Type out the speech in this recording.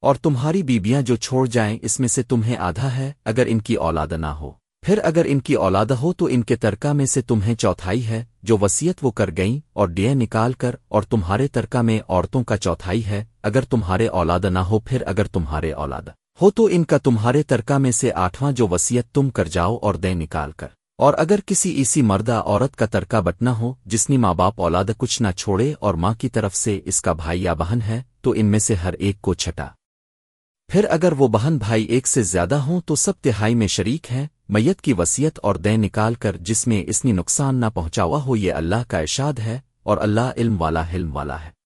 اور تمہاری بیبیاں جو چھوڑ جائیں اس میں سے تمہیں آدھا ہے، اگر ان کی اولاد نہ ہو۔ پھر اگر ان کی اولاد ہو تو ان کے ترکہ میں سے تمہیں چوتھائی ہے، جو وسیعت وہ کر گئیں اور ڈیے نکال کر اور تمہارے ترکہ میں عورتوں کا چوتھائی ہے، اگر تمہارے اولاد نہ ہو، پھر اگر تمہارے اولاد ہو تو ان کا تمہارے ترکہ میں سے آٹھواں جو وسیعت تم کر جاؤ اور دیں نکال کر۔ اور اگر کسی ایسی مردہ عورت کا ترکہ بٹنا ہو، جس نے ماں باپ اولاد کچھ نہ چھوڑے اور ماں کی طرف سے اس کا بھائی یا بہن ہے، تو ان میں سے ہر ایک کو چھٹا۔ پھر اگر وہ بہن بھائی ایک سے زیادہ ہوں تو سب تہائی میں شریک ہیں، میت کی وصیت اور دیں نکال کر جس میں اس نے نقصان نہ پہنچاوا ہو، یہ اللہ کا ارشاد ہے اور اللہ علم والا حلم والا ہے۔